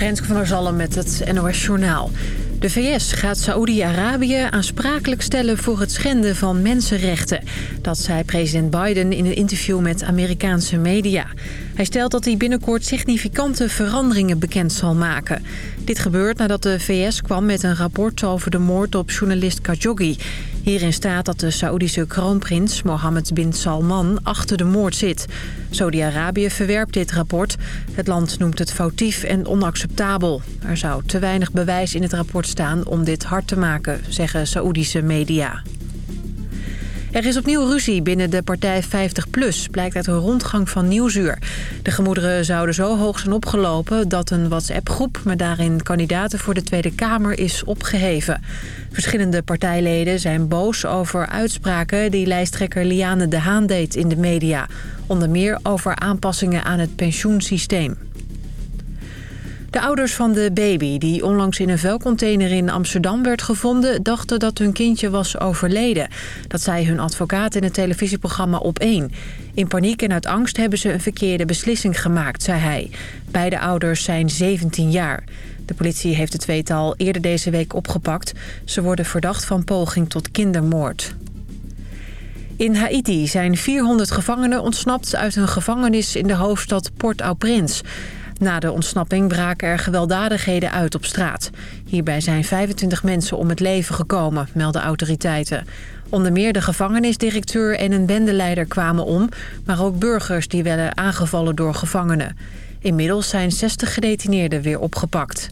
Renske van der Zalm met het NOS Journaal. De VS gaat Saoedi-Arabië aansprakelijk stellen voor het schenden van mensenrechten. Dat zei president Biden in een interview met Amerikaanse media. Hij stelt dat hij binnenkort significante veranderingen bekend zal maken. Dit gebeurt nadat de VS kwam met een rapport over de moord op journalist Khashoggi. Hierin staat dat de Saoedische kroonprins Mohammed bin Salman achter de moord zit. Saudi-Arabië verwerpt dit rapport. Het land noemt het foutief en onacceptabel. Er zou te weinig bewijs in het rapport staan om dit hard te maken, zeggen Saoedische media. Er is opnieuw ruzie binnen de partij 50PLUS, blijkt uit een rondgang van Nieuwsuur. De gemoederen zouden zo hoog zijn opgelopen dat een WhatsApp-groep... met daarin kandidaten voor de Tweede Kamer is opgeheven. Verschillende partijleden zijn boos over uitspraken die lijsttrekker Liane de Haan deed in de media. Onder meer over aanpassingen aan het pensioensysteem. De ouders van de baby die onlangs in een vuilcontainer in Amsterdam werd gevonden... dachten dat hun kindje was overleden. Dat zei hun advocaat in het televisieprogramma Op1. In paniek en uit angst hebben ze een verkeerde beslissing gemaakt, zei hij. Beide ouders zijn 17 jaar. De politie heeft het tweetal eerder deze week opgepakt. Ze worden verdacht van poging tot kindermoord. In Haiti zijn 400 gevangenen ontsnapt uit een gevangenis in de hoofdstad Port-au-Prince... Na de ontsnapping braken er gewelddadigheden uit op straat. Hierbij zijn 25 mensen om het leven gekomen, melden autoriteiten. Onder meer de gevangenisdirecteur en een bendeleider kwamen om... maar ook burgers die werden aangevallen door gevangenen. Inmiddels zijn 60 gedetineerden weer opgepakt.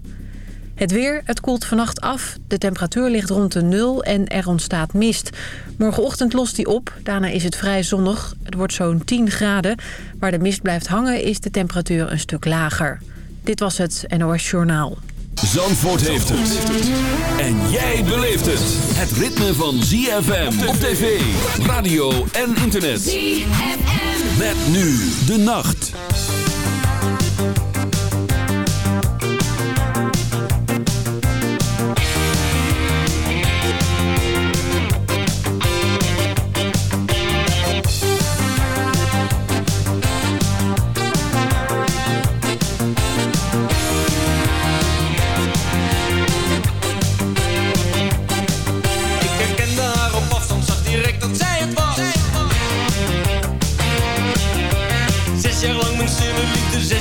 Het weer, het koelt vannacht af. De temperatuur ligt rond de nul en er ontstaat mist. Morgenochtend lost die op. Daarna is het vrij zonnig. Het wordt zo'n 10 graden. Waar de mist blijft hangen is de temperatuur een stuk lager. Dit was het NOS Journaal. Zandvoort heeft het. En jij beleeft het. Het ritme van ZFM op tv, radio en internet. ZFM. Met nu de nacht.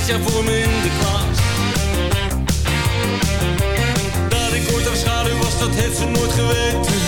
Jaar voor me in de klas. Dat ik ooit haar schaduw was, dat heeft ze nooit geweten.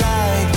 Like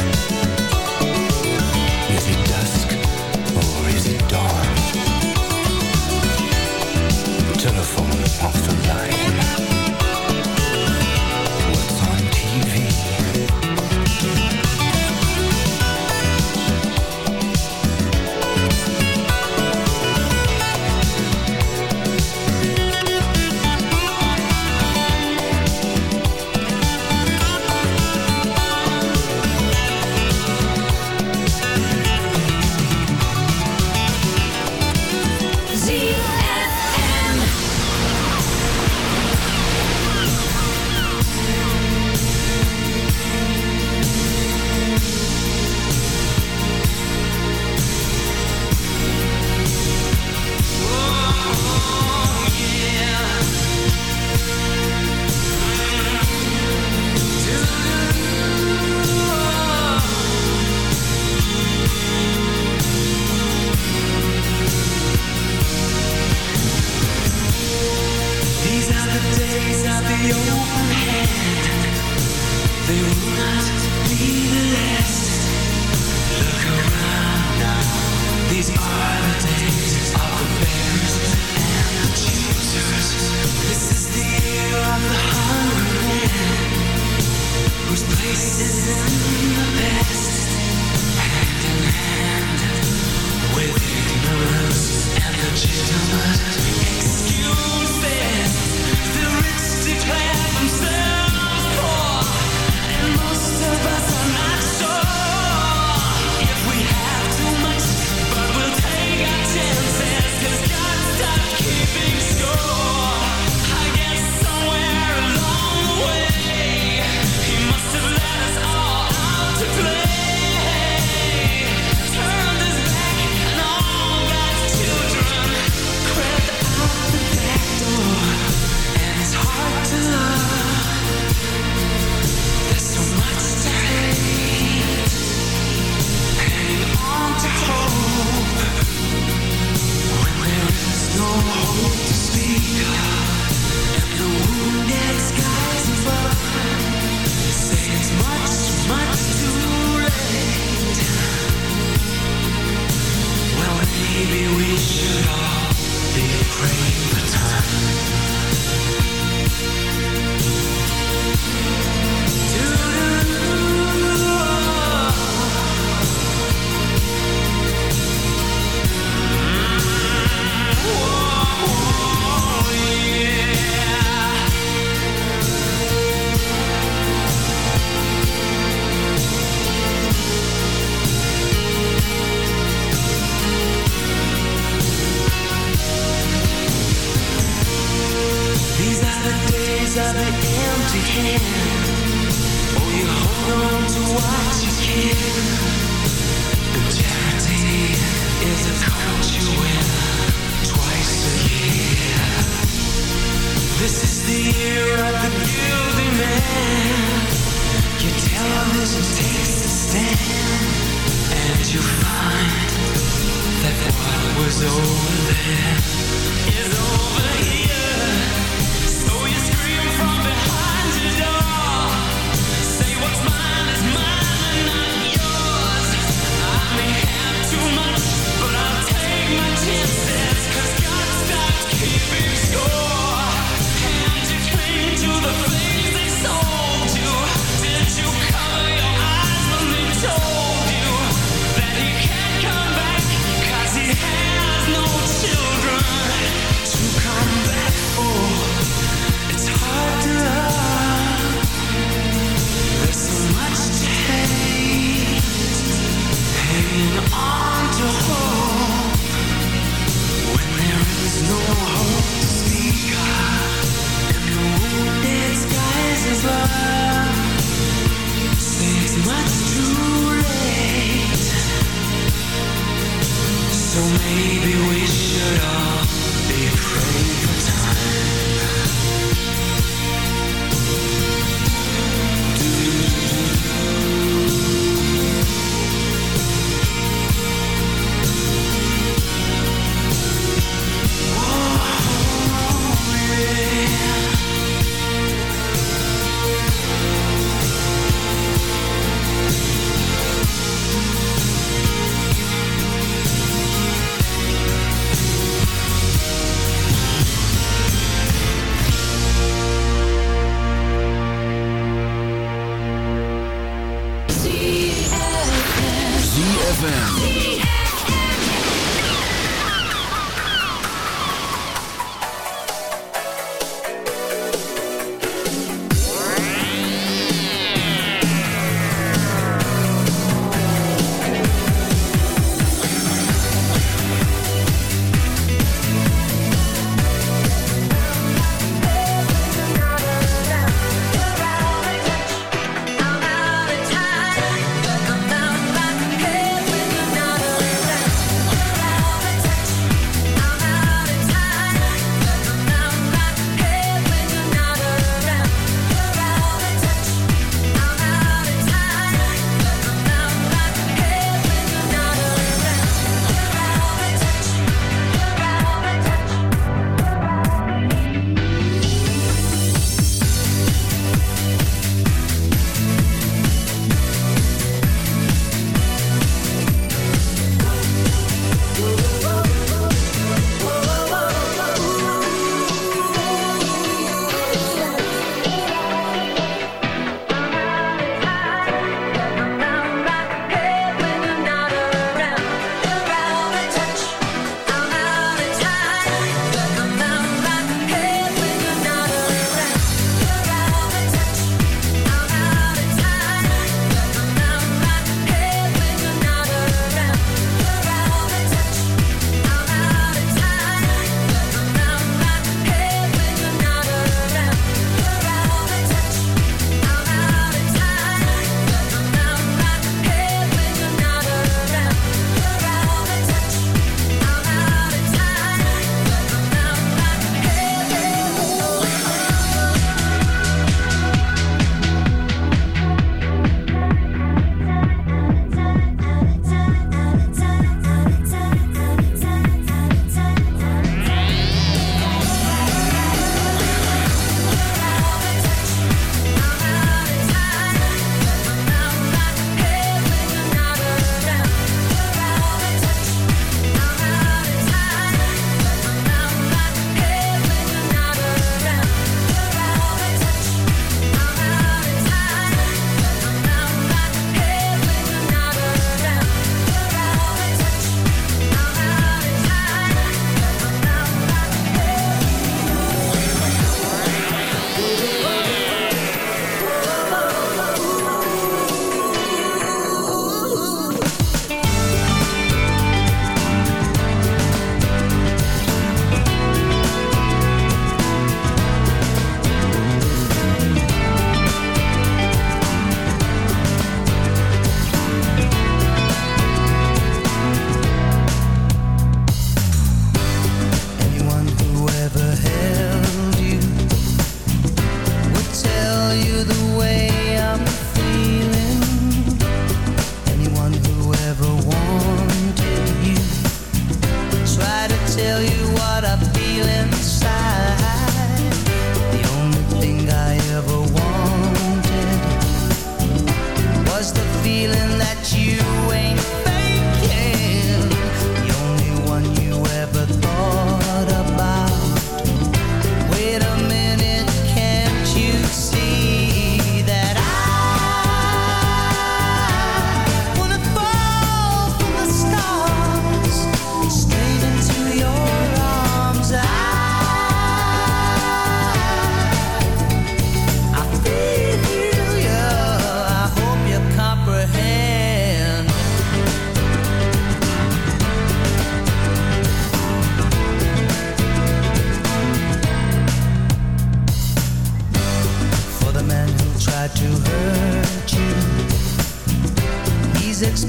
on.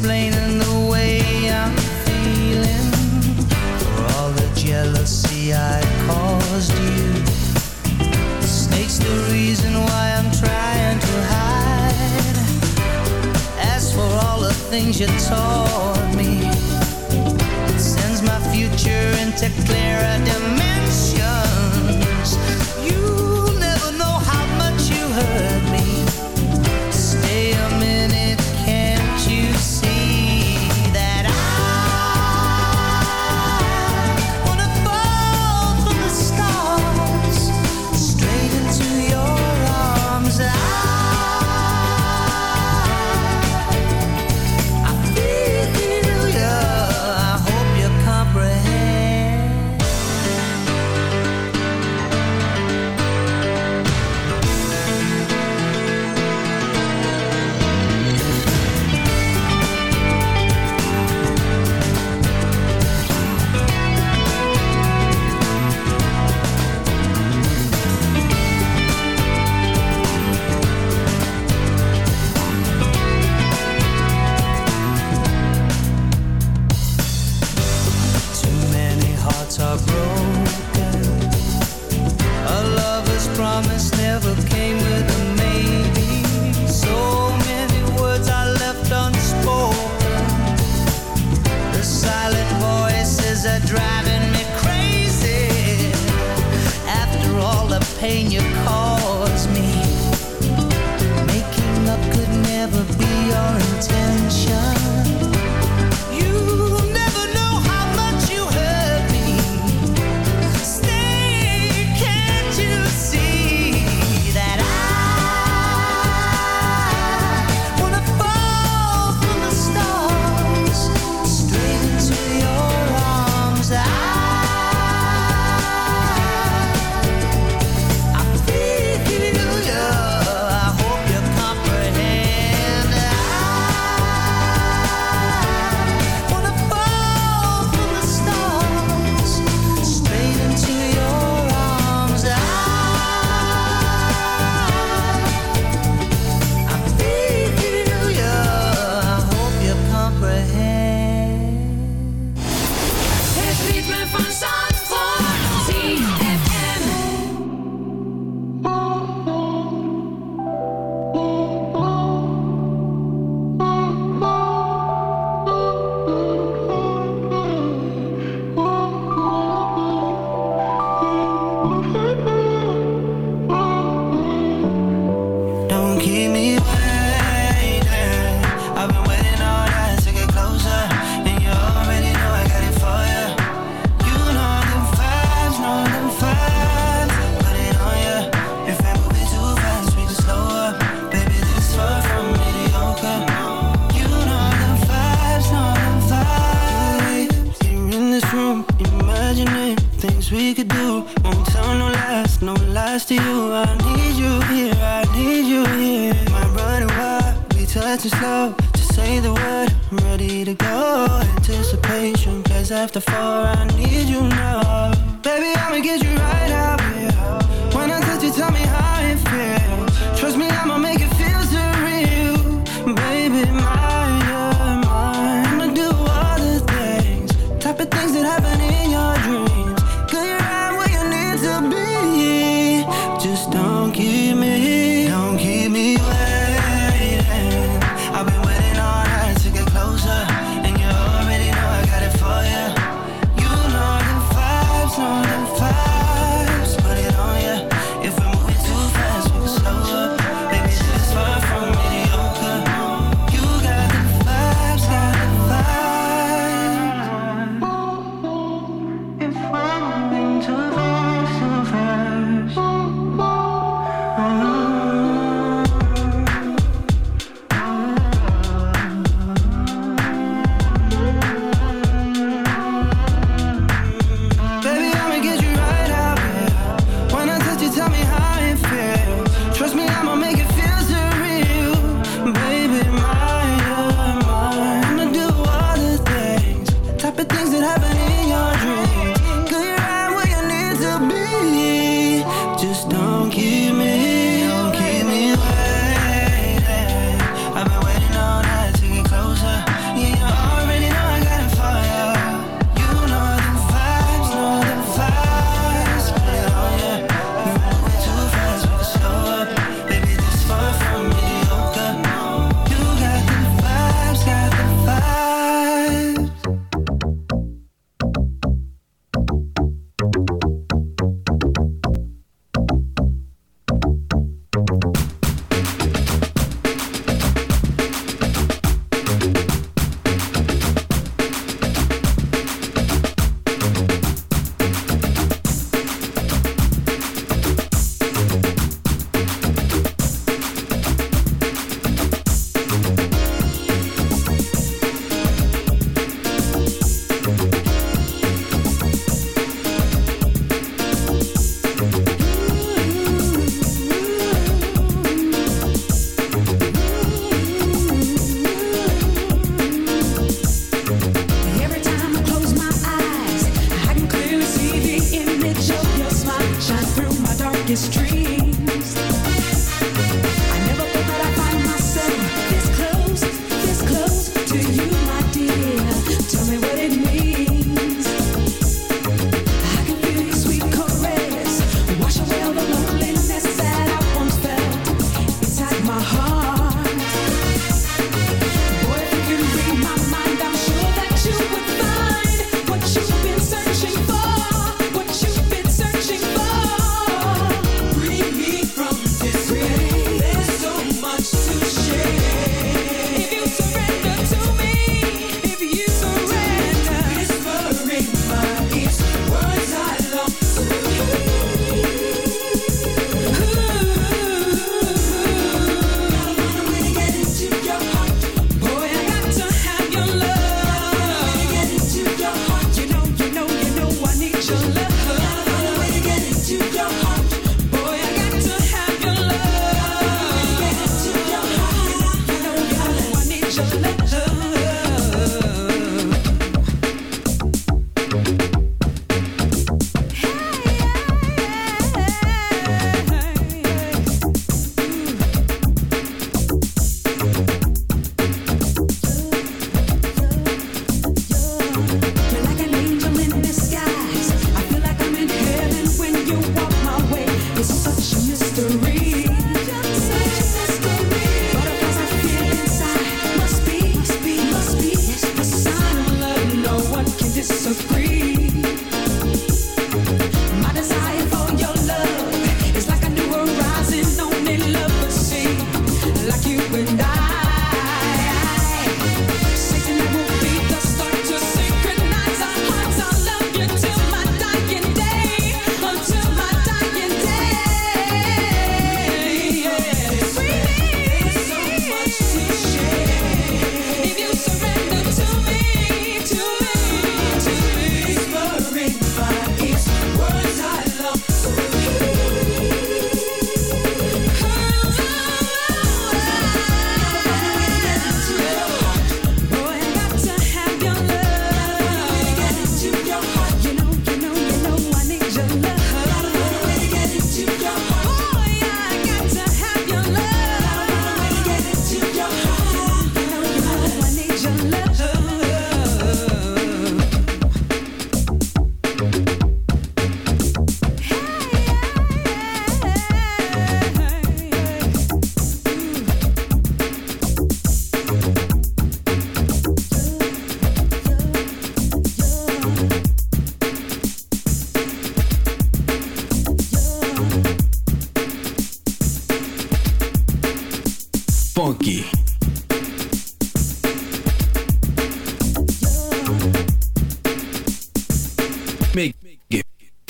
explaining the way I'm feeling. For all the jealousy I caused you. The Snake's the reason why I'm trying to hide. As for all the things you taught me It sends my future into clearer demand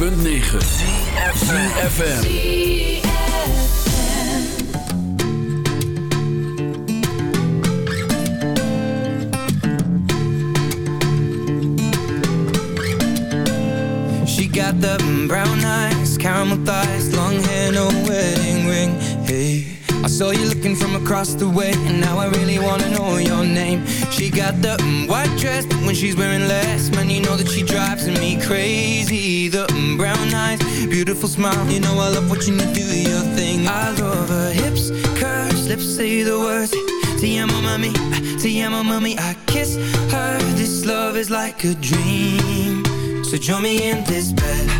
106.9 ZFM. She got the brown eyes, caramel thighs, long hair, no wedding ring. Hey, I saw you looking from across the way, and now I really wanna know your name. She got the white dress, but when she's wearing less, man, you know that she drives me crazy. The mm, brown eyes, beautiful smile, you know I love watching you do your thing. I love her hips, curves, lips say the words. Te amo, mami, te amo, mami. I kiss her. This love is like a dream. So join me in this bed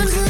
won't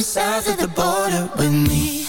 South of the border with me.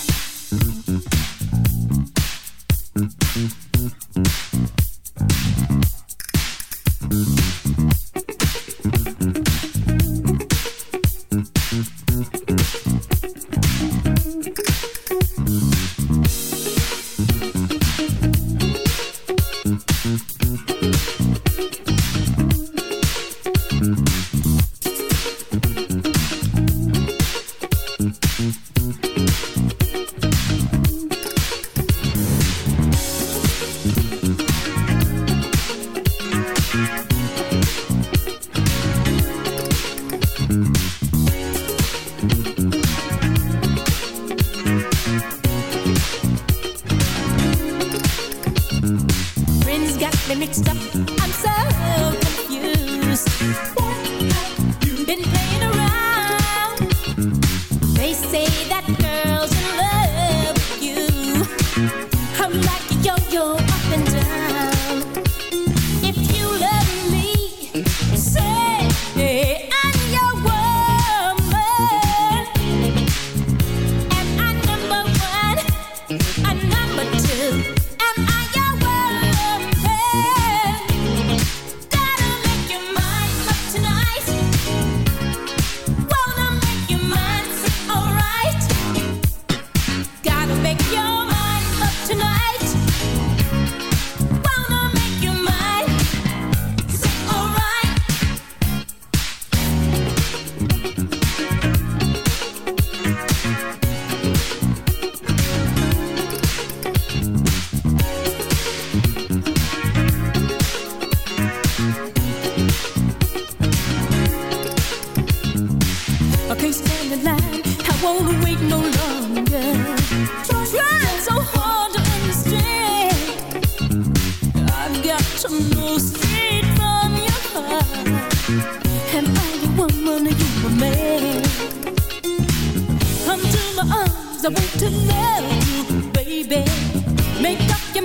your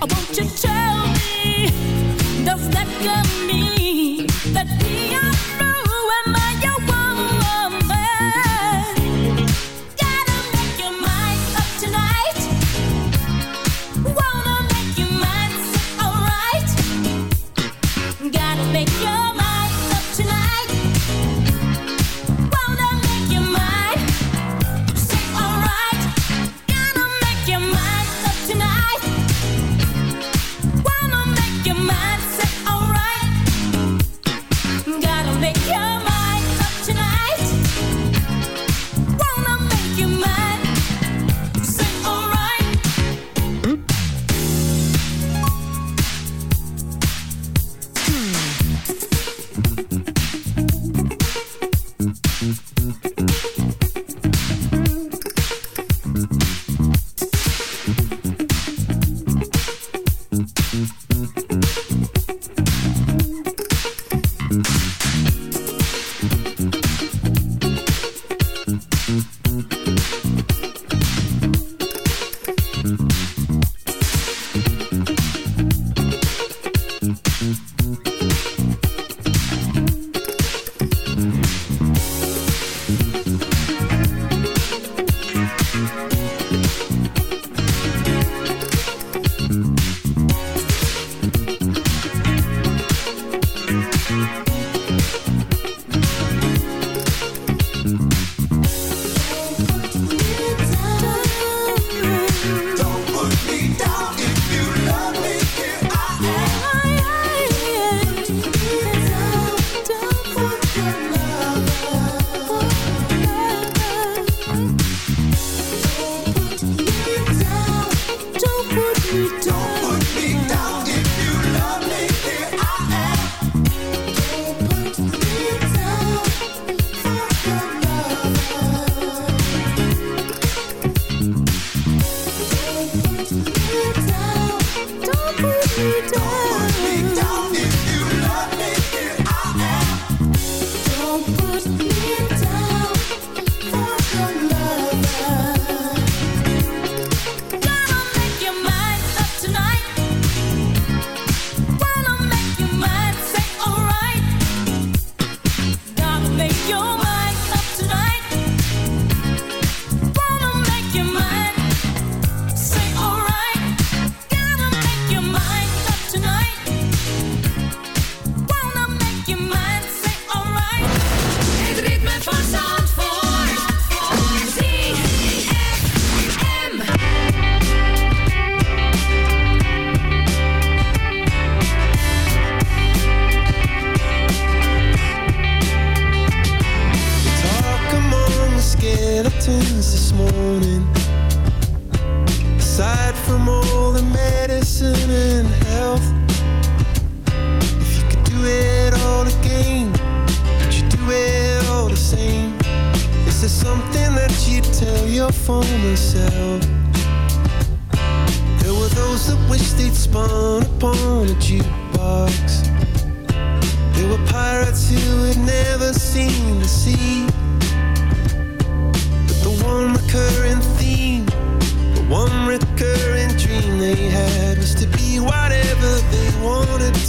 oh, won't you tell me, does that mean that we?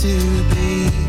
to be.